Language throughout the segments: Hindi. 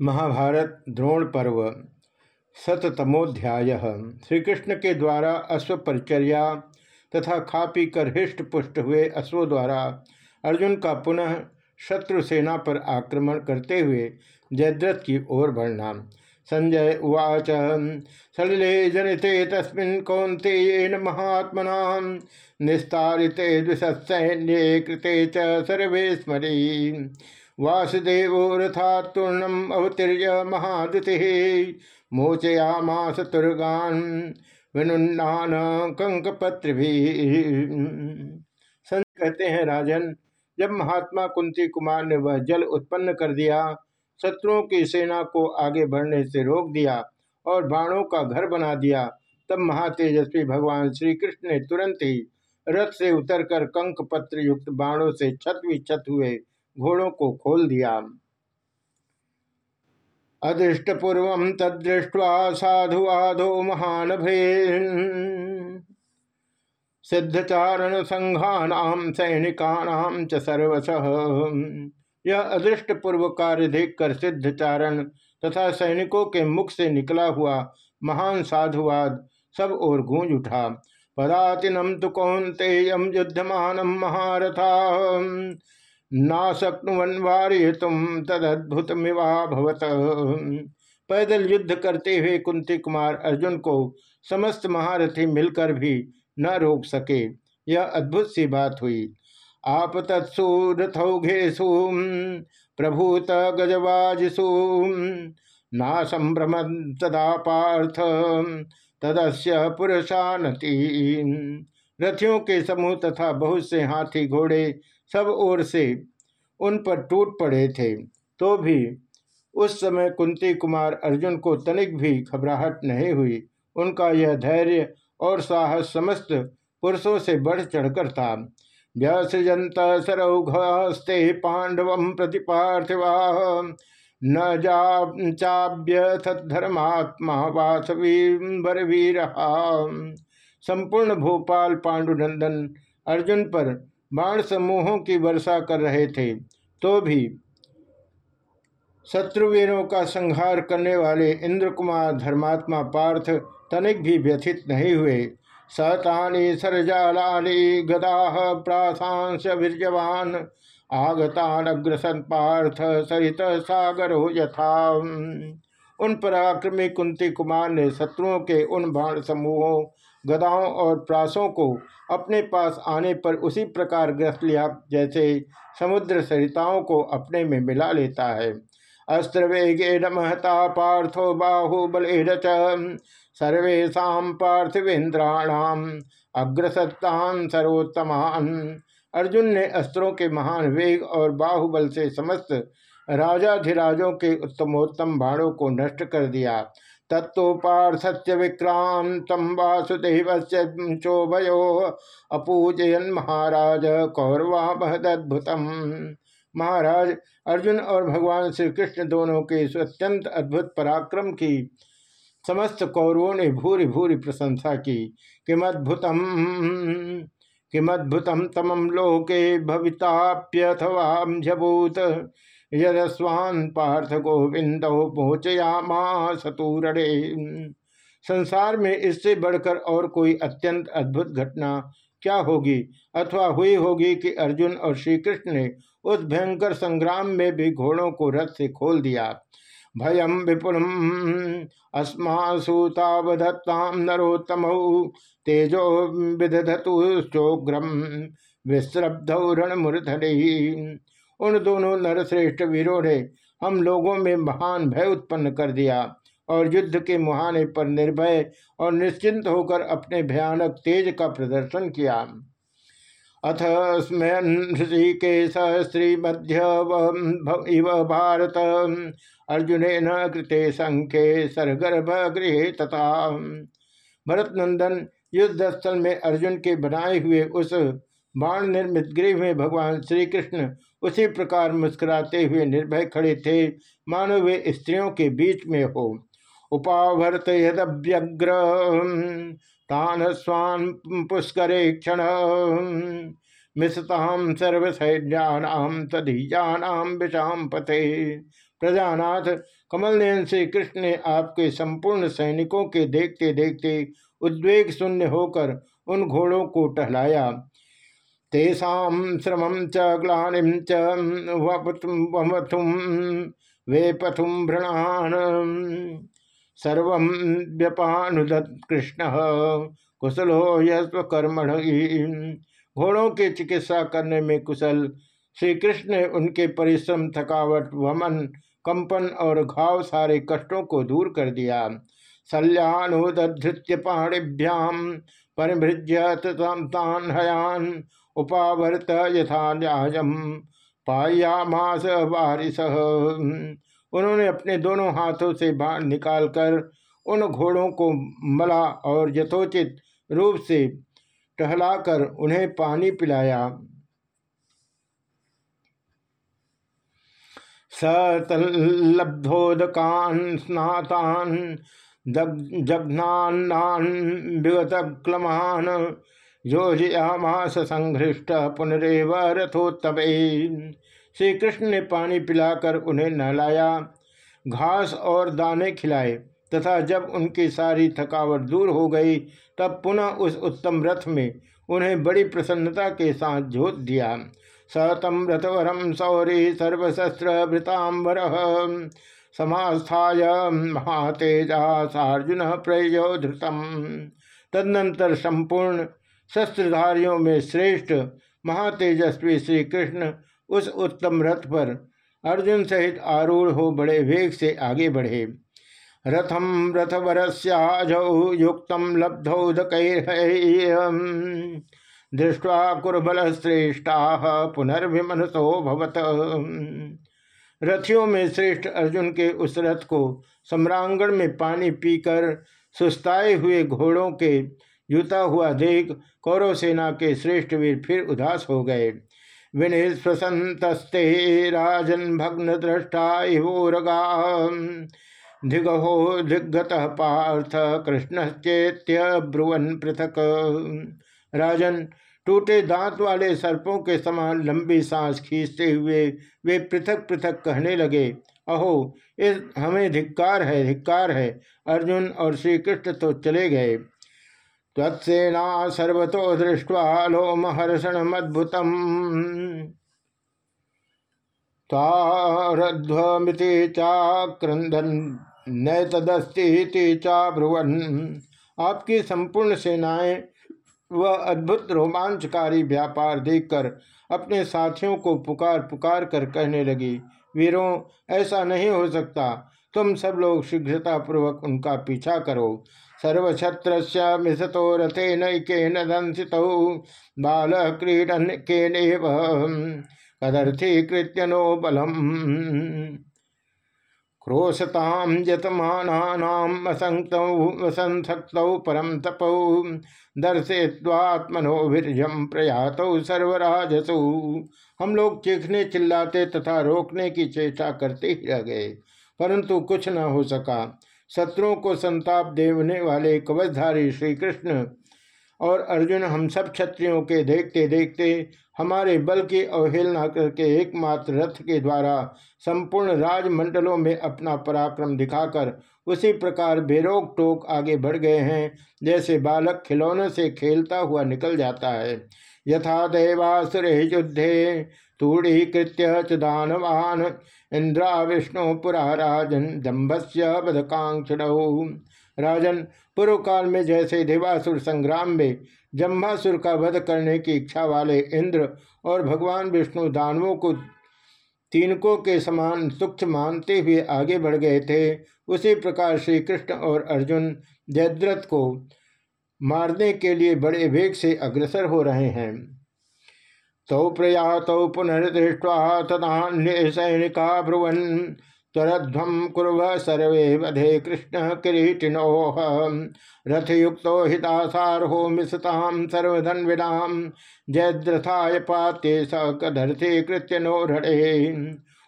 महाभारत द्रोण पर्व शतमोध्याय श्री कृष्ण के द्वारा अश्व परिचर्या तथा खा पी कर हृष्ट पुष्ट हुए अश्वों द्वारा अर्जुन का पुनः शत्रु सेना पर आक्रमण करते हुए जयद्रथ की ओर बढ़ना। संजय उवाच, सलिले जनिते तस्मिन् कौन्तेयेन महात्मना निस्तारिते द्विसैन्ये कृते च सर्वे स्मरी वासुदेव रथातूर्णम अवतीर्य महादुति मोचयामास तुर्गान विनुन्नान कंकपत्र भी संत कहते हैं, राजन, जब महात्मा कुंती कुमार ने वह जल उत्पन्न कर दिया, शत्रुओं की सेना को आगे बढ़ने से रोक दिया और बाणों का घर बना दिया, तब महातेजस्वी भगवान श्री कृष्ण ने तुरंत ही रथ से उतरकर कंक पत्र युक्त बाणों से छत विछत हुए। घोड़ों को खोल दिया। अदृष्टपूर्व तदृष्ट्वा साधुवादो महान सिद्धचारण संघानाम सैनिकानाम च सर्वश। यह अदृष्ट पूर्व कार्य देखकर सिद्धचारण तथा सैनिकों के मुख से निकला हुआ महान साधुवाद सब और गूंज उठा। पदातिनम तो कौनते युद्धमान महारथा नाशक्नुवन्वार्य तुम तदद्भुत पैदल युद्ध करते हुए कुंती कुमार अर्जुन को समस्त महारथी मिलकर भी न रोक सके। यह अद्भुत सी बात हुई। आप तत्सु रथौघेशु प्रभूत गजवाजिषु ना संभ्रम तदा पार्थ तदस्य पुरुषानति। रथियों के समूह तथा बहुत से हाथी घोड़े सब ओर से उन पर टूट पड़े थे। तो भी उस समय कुंती कुमार अर्जुन को तनिक भी घबराहट नहीं हुई। उनका यह धैर्य और साहस समस्त पुरुषों से बढ़ चढ़कर था। व्यसृजंत सरौघस्ते पांडव प्रति पार्थिवा न जा चाव्य धर्मात्मा वासवीर वीर संपूर्ण भोपाल पांडुनंदन अर्जुन पर बाण समूहों की वर्षा कर रहे थे तो भी शत्रुवीरों का संहार करने वाले इंद्र कुमार धर्मात्मा पार्थ तनिक भी व्यथित नहीं हुए। सतानी सरजालानी गदा प्रासांस वीरजवान आगतान अग्रसन पार्थ सहित सागर हो यथा। उन पराक्रमी कुंती कुमार ने शत्रुओं के उन बाण समूहों गदाओं और प्रासों को अपने पास आने पर उसी प्रकार ग्रस्त लिया, जैसे समुद्र सरिताओं को अपने में मिला लेता है। अस्त्र वेगे महता पार्थो बाहुबल सर्वेशा पार्थिवेन्द्राणाम अग्रसत्तान सर्वोत्तमान। अर्जुन ने अस्त्रों के महान वेग और बाहुबल से समस्त राजाधिराजों के उत्तमोत्तम बाणों को नष्ट कर दिया। तत्पार्थस्य विक्रांत वासुदेव से चोभयो अपूजयन महाराज कौरवा महदद्भुतम महाराज अर्जुन और भगवान श्री कृष्ण दोनों के इस अत्यंत अद्भुत पराक्रम की समस्त कौरवों ने भूरी भूरी प्रशंसा की। किमद्भुतम? किमद्भुतम? तमम लोके भविताप्यथवा यदस्वान पार्थ गोविंद पहुँचयामा सतूरणे संसार में इससे बढ़कर और कोई अत्यंत अद्भुत घटना क्या होगी? अथवा हुई होगी कि अर्जुन और श्री कृष्ण ने उस भयंकर संग्राम में भी घोड़ों को रथ से खोल दिया? भयम विपुलम। अस्मासूतावधत्ताम नरोत्तम तेजो विदधतु विदधतुग्रम विश्रब्धौ रणमूर्धनि उन दोनों नरश्रेष्ठ वीरों ने हम लोगों में महान भय उत्पन्न कर दिया और युद्ध के मुहाने पर निर्भय और निश्चिंत होकर अपने भयानक तेज का प्रदर्शन किया। अथ स्मृति मध्य इव भारत। अर्जुन न कृते संख्ये सरगर्भ गृह तथा। भरत नंदन युद्ध स्थल में अर्जुन के बनाए हुए उस बाण निर्मित गृह में भगवान श्री कृष्ण उसी प्रकार मुस्कुराते हुए निर्भय खड़े थे। मानो वे स्त्रियों के बीच में हो। उपावर्त यद्यग्र तान स्वान पुष्करे क्षण। मिशताम सर्वसैन्याम तदीजानाम विषाम पते प्रजानाथ कमल नयन से कृष्ण ने आपके संपूर्ण सैनिकों के देखते देखते उद्वेग शून्य होकर उन घोड़ों को टहलाया। तेषाम श्रमं च ग्लानिम च वमथुम वेपथुम भृणान। सर्व व्यपानुदत्त कृष्ण कुशलो यस्वकर्मण घोड़ों की चिकित्सा करने में कुशल श्री कृष्ण ने उनके परिश्रम, थकावट, वमन, कंपन और घाव सारे कष्टों को दूर कर दिया। शल्यानुदधृत्य पाणिभ्याम परिभृज्य हयान। उपावर्त यथा न्यायम पायामास बारिश उन्होंने अपने दोनों हाथों से बाण निकालकर उन घोड़ों को मला और यथोचित रूप से टहलाकर उन्हें पानी पिलाया। सतलब्धोदकान स्नातान जघ्नान्नान विगत क्लमान योजयामास संघृष्ट पुनरेव रथोत्तम। श्री कृष्ण ने पानी पिलाकर उन्हें नहलाया, घास और दाने खिलाए, तथा जब उनकी सारी थकावट दूर हो गई, तब पुनः उस उत्तम रथ में उन्हें बड़ी प्रसन्नता के साथ जोत दिया। सतम रथवरम सौरी सर्वशस्त्र भृतांबर समास्थाय महातेजा सार्जुन प्रयो धृतम तदनंतर संपूर्ण शस्त्रधारियों में श्रेष्ठ महातेजस्वी श्री कृष्ण उस उत्तम रथ पर अर्जुन सहित आरूढ़ हो बड़े वेग से आगे बढ़े। रथम रथवरस्याजौ युक्त लब्धौदक दृष्टवा कुरबल श्रेष्ठा पुनर्भिमनसो भवत। रथियों में श्रेष्ठ अर्जुन के उस रथ को सम्रांगण में पानी पीकर सुस्ताए हुए घोड़ों के युता हुआ, देख कौरव सेना के श्रेष्ठ वीर फिर उदास हो गए। विनिस्वसंतस्ते राजन भग्न दृष्टा इवोरगा धिगहो दिग्गत पार्थ कृष्ण चेत्य ब्रुवन पृथक। राजन, टूटे दांत वाले सर्पों के समान लंबी सांस खींचते हुए वे पृथक पृथक कहने लगे, अहो, इस हमें धिक्कार है धिक्कार है। अर्जुन और श्री कृष्ण तो चले गए। तत्सेना सर्वतो दृष्ट्वा लोमहर्षणमद्भुतम् तारध्वमिति चाक्रंदन नैतदस्ती चाब्रुवन। आपकी संपूर्ण सेनाएँ वह अद्भुत रोमांचकारी व्यापार देखकर अपने साथियों को पुकार पुकार कर कहने लगी, वीरों, ऐसा नहीं हो सकता। तुम सब लोग शीघ्रतापूर्वक उनका पीछा करो। सर्वछत्र मिशतो रथे नैकेन दंसित। बाल क्रीडन के कदर्थी कृत्य नो बलम। क्रोशताम यतमानाम परम तपौ। दर्शेत्वात्मनो वीरजम प्रयात सर्वराजसु। हम लोग चीखने चिल्लाते तथा रोकने की चेष्टा करते ही रह गए, परंतु कुछ न हो सका। शत्रुओं को संताप देने वाले कवचधारी श्री कृष्ण और अर्जुन, हम सब क्षत्रियों के देखते देखते हमारे बल की अवहेलना करके एकमात्र रथ के द्वारा संपूर्ण राजमंडलों में अपना पराक्रम दिखाकर उसी प्रकार बेरोक टोक आगे बढ़ गए हैं, जैसे बालक खिलौने से खेलता हुआ निकल जाता है। यथा देवासुर युद्धे, तूढ़ीकृत्य च दानवान। इंद्रा विष्णु पुरा राजन जम्भस्य बधकांक्षण राजन पूर्व काल में जैसे देवासुर संग्राम में जम्भासुर का वध करने की इच्छा वाले इंद्र और भगवान विष्णु दानवों को तीनकों के समान सूक्ष्म मानते हुए आगे बढ़ गए थे। उसी प्रकार श्री कृष्ण और अर्जुन जयद्रथ को मारने के लिए बड़े वेग से अग्रसर हो रहे हैं। तौ प्रयातौ पुनर्दृष्ट्वा तदान्य सैनिका ब्रुवन त्वरध्वम कुर्व सर्वे वधे कृष्ण किरीटिनोह रथयुक्त हितासारो मिशताम सर्वधन्विनाम जयद्रथाय पाते स कृत्य नो रणे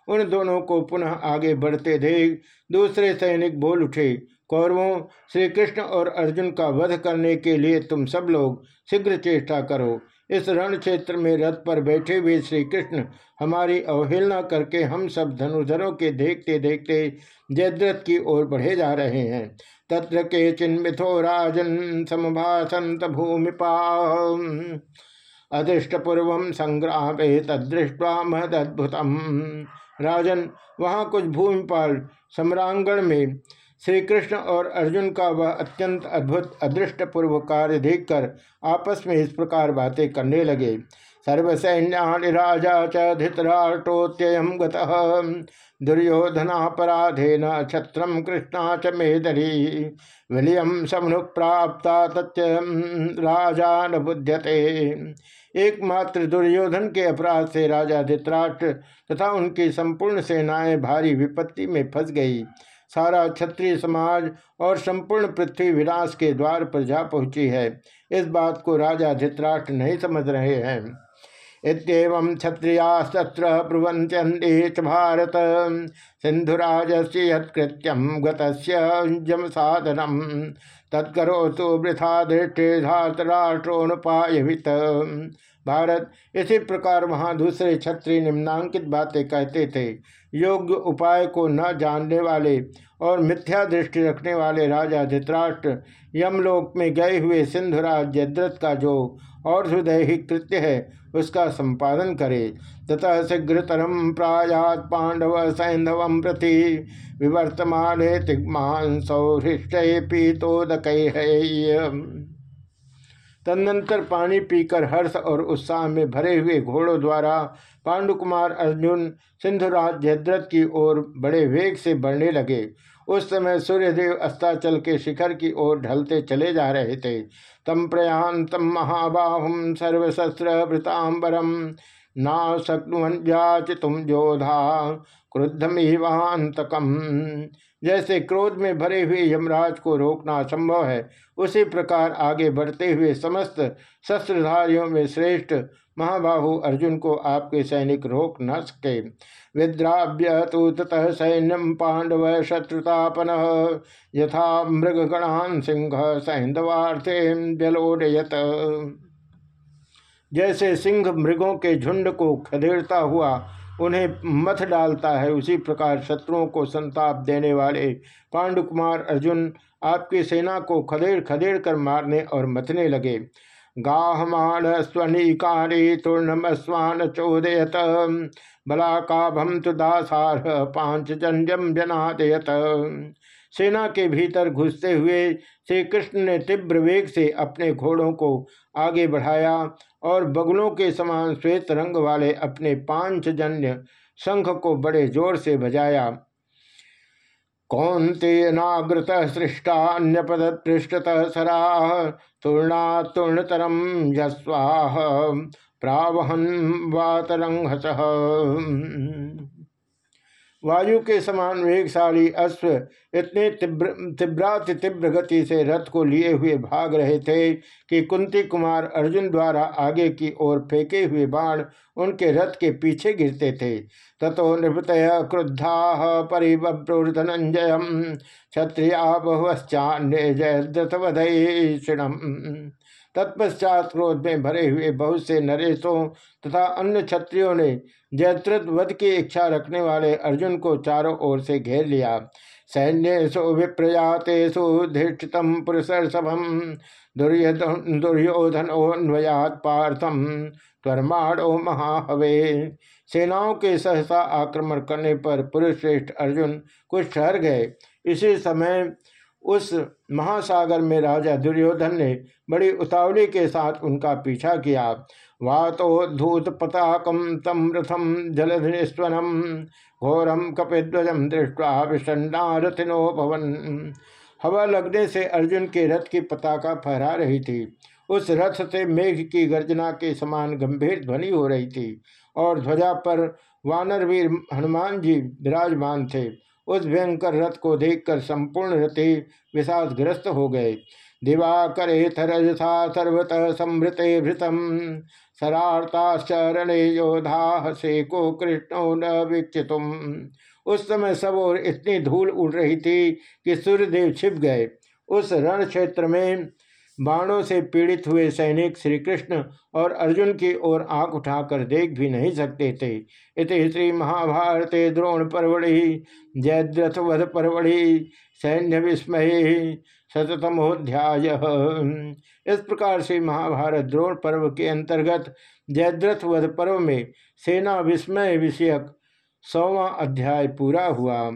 उन दोनों को पुनः आगे बढ़ते देख, दूसरे सैनिक बोल उठे, कौरवों श्री कृष्ण और अर्जुन का वध करने के लिए तुम सब लोग शीघ्र चेष्टा करो। इस रण क्षेत्र में रथ पर बैठे हुए श्री कृष्ण हमारी अवहेलना करके हम सब धनुधरों के देखते देखते जयद्रथ की ओर बढ़े जा रहे हैं। तत्र के चिन्मिथो राजन समभासंत भूमिपा अदृष्टपूर्व संग्राम तदृष्टवा महदद्भुतम। राजन, वहाँ कुछ भूमिपाल सम्रांगण में श्री कृष्ण और अर्जुन का वह अत्यंत अद्भुत अदृष्ट पूर्व कार्य देखकर आपस में इस प्रकार बातें करने लगे। सर्वसैन्यानि राजा च धृतराष्ट्रोत्ययम दुर्योधनापराधेन छत्रम कृष्णा च मेदरी। विलियम समनु प्राप्त तथ्य राजा न बुध्यते। एकमात्र दुर्योधन के अपराध से राजा धित्राष्ट्र तथा उनकी संपूर्ण सेनाएँ भारी विपत्ति में फंस गई। सारा क्षत्रिय समाज और संपूर्ण पृथ्वी विनाश के द्वार पर जा पहुँची है। इस बात को राजा धित्राष्ट्र नहीं समझ रहे हैं। इतम क्षत्रियास्त्र ब्रुवंत्यंते भारत। सिंधुराज से यत्कृत्यम गम साधनम तत्करो तो वृथा दृष्टि धातराष्ट्रोनुपायित भारत। इसी प्रकार वहाँ दूसरे क्षत्रिय निम्नांकित बातें कहते थे, योग्य उपाय को न जानने वाले और मिथ्या दृष्टि रखने वाले राजा धित्राष्ट्र, यमलोक में गए हुए सिंधुराज जयद्रथ का जो और हृदयिक कृत्य है, उसका संपादन करे। तथा शीघ्रतरम प्रायात पांडव सैंधव प्रति विवर्तमान तिग्मान सौहृष्ट पीतोदक तदनंतर पानी पीकर हर्ष और उत्साह में भरे हुए घोड़ों द्वारा पांडुकुमार अर्जुन सिंधुराज जयद्रथ की ओर बड़े वेग से बढ़ने लगे। उस समय सूर्यदेव अस्ताचल के शिखर की ओर ढलते चले जा रहे थे। तम प्रयान तम महाबाहम सर्वशस्त्र वृतांबरम ना शक्नुवंजाच तुम जोधा क्रुद्धम क्रुद्धमिवांतकम जैसे क्रोध में भरे हुए यमराज को रोकना संभव है, उसी प्रकार आगे बढ़ते हुए समस्त शस्त्रधारियों में श्रेष्ठ महाबाहु अर्जुन को आपके सैनिक रोक न सके। विद्राव्य तो ततः सैन्यम पांडव शत्रुतापन, यथा मृगगणान सिंह सैंधवार्थे व्यलोडयत जैसे सिंह मृगों के झुंड को खदेड़ता हुआ उन्हें मथ डालता है, उसी प्रकार शत्रुओं को संताप देने वाले पांडुकुमार अर्जुन आपकी सेना को खदेड़ खदेड़ कर मारने और मथने लगे। गाहमान स्वनिकानी तूर्णमस्वान चोदयत बलाकाभम तो दासार पाँच जन्यम जनादयत। सेना के भीतर घुसते हुए श्री कृष्ण ने तीव्र वेग से अपने घोड़ों को आगे बढ़ाया और बगलों के समान श्वेत रंग वाले अपने पाँच जन्य शंख को बड़े ज़ोर से बजाया। कौंतेनाग्रत सृष्टान्यपद पृष्ठतः सराह तूर्णा तूर्णतरम यस्वाह प्रावहन वातरंघस वायु के समान वेगशाली अश्व इतने तीव्र, तीव्राति तीव्र गति से रथ को लिए हुए भाग रहे थे कि कुंती कुमार अर्जुन द्वारा आगे की ओर फेंके हुए बाण उनके रथ के पीछे गिरते थे। ततो नृपत क्रुद्धा परिव्रधनंजय क्षत्रिया बहुश्चान्य जयद्रथवधम तत्पश्चात क्रोध में भरे हुए बहुत से नरेशों तथा अन्य क्षत्रियों ने जयद्रथ वध की इच्छा रखने वाले अर्जुन को चारों ओर से घेर लिया। सैन्यसु विप्रयातेषु धृष्टतम पुरुषर्षभम दुर्योधनोन्वयात पार्थम त्वरमाणो महाहवे। सेनाओं के सहसा आक्रमण करने पर पुरुष श्रेष्ठ अर्जुन कुछ ठहर गए। इसी समय उस महासागर में राजा दुर्योधन ने बड़ी उतावली के साथ उनका पीछा किया। वातोद्धूत पताकम तम रथम जलधनेश्वरम घोरम कपिध्वजम दृष्टवा विषण्णा रथिनो भवन। हवा लगने से अर्जुन के रथ की पताका फहरा रही थी। उस रथ से मेघ की गर्जना के समान गंभीर ध्वनि हो रही थी और ध्वजा पर वानरवीर हनुमान जी विराजमान थे। उस भयंकर रथ को देखकर संपूर्ण रथी विषादग्रस्त हो गए। दिवाकरे थरजसा सर्वतः संभृते भृतम। सरार्ताश्चरणे योधा से को कृष्णो न वीक्षितुम। उस समय सब और इतनी धूल उड़ रही थी कि सूर्यदेव छिप गए। उस रण क्षेत्र में बाणों से पीड़ित हुए सैनिक श्री कृष्ण और अर्जुन की ओर आँख उठाकर देख भी नहीं सकते थे। इति श्री महाभारत द्रोण परवड़ि जयद्रथ वध परवड़ि सैन्य विस्मय शतमोध्याय इस प्रकार से महाभारत द्रोण पर्व के अंतर्गत जयद्रथ वध पर्व में सेना विस्मय विषयक सौवा अध्याय पूरा हुआ।